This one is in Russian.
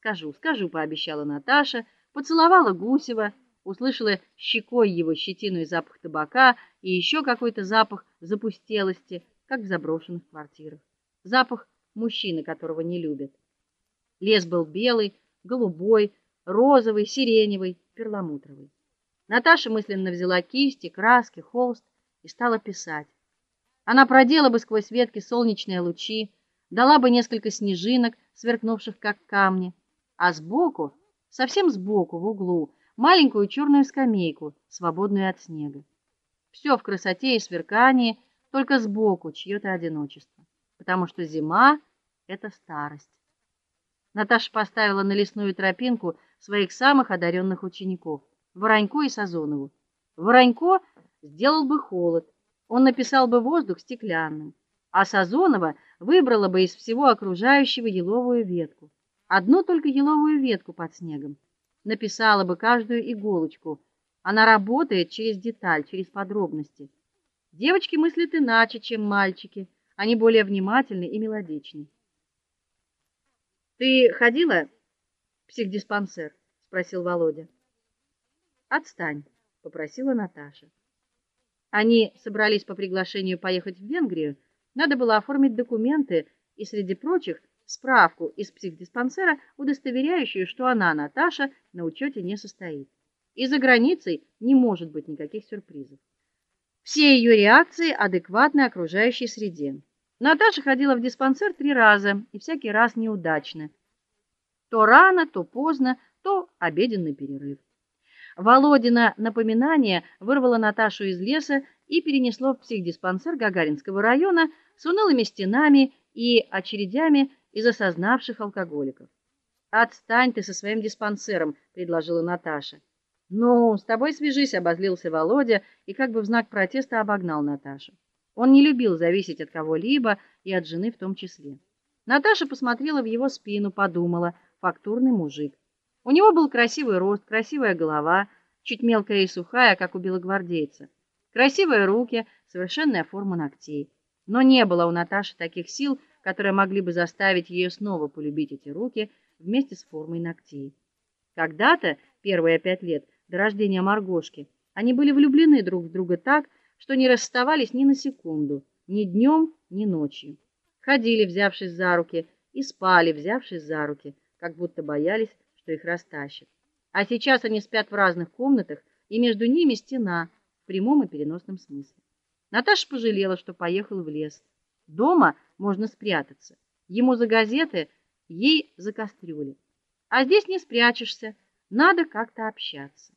Скажу, скажу, пообещала Наташа, поцеловала Гусева, услышала щекой его щетину и запах табака и еще какой-то запах запустелости, как в заброшенных квартирах. Запах мужчины, которого не любят. Лес был белый, голубой, розовый, сиреневый, перламутровый. Наташа мысленно взяла кисти, краски, холст и стала писать. Она продела бы сквозь ветки солнечные лучи, дала бы несколько снежинок, сверкнувших как камни, а сбоку, совсем сбоку в углу, маленькую черную скамейку, свободную от снега. Все в красоте и сверкании, только сбоку чье то одиночество, потому что зима это старость. Наташа поставила на лесную тропинку своих самых одаренных учеников Воронько и Сазонову. Воронько сделал бы холод, он написал бы воздух стеклянным, а Сазонова выбрала бы из всего окружающего еловую ветку, одну только еловую ветку под снегом. Написала бы каждую иголочку. Она работает через деталь, через подробности. Девочки мыслят иначе, чем мальчики. Они более внимательны и мелодичны. Ты ходила в психдиспансер? спросил Володя. Отстань, попросила Наташа. Они собрались по приглашению поехать в Венгрию. Надо было оформить документы и среди прочих справку из психдиспансера, удостоверяющую, что она, Наташа, на учете не состоит. И за границей не может быть никаких сюрпризов. Все ее реакции адекватны окружающей среде. Наташа ходила в диспансер три раза, и всякий раз неудачно. То рано, то поздно, то обеденный перерыв. Володина напоминание вырвало Наташу из леса и перенесло в психдиспансер Гагаринского района с унылыми стенами и очередями из осознавших алкоголиков. "Отстань ты со своим диспансером", предложила Наташа. "Ну, с тобой свяжись", обозлился Володя и как бы в знак протеста обогнал Наташу. Он не любил зависеть от кого-либо и от жены в том числе. Наташа посмотрела в его спину, подумала: фактурный мужик. У него был красивый рост, красивая голова, чуть мелкая и сухая, как у белогвардейца. Красивые руки, совершенная форма ногтей. Но не было у Наташи таких сил, которые могли бы заставить ее снова полюбить эти руки вместе с формой ногтей. Когда-то, первые пять лет до рождения Маргошки, они были влюблены друг в друга так, что не расставались ни на секунду, ни днем, ни ночью. Ходили, взявшись за руки, и спали, взявшись за руки, как будто боялись, что их растащат. А сейчас они спят в разных комнатах, и между ними стена в прямом и переносном смысле. Наташа пожалела, что поехала в лес. Дома можно спрятаться. Ему за газеты, ей за кастрюли. А здесь не спрячешься, надо как-то общаться.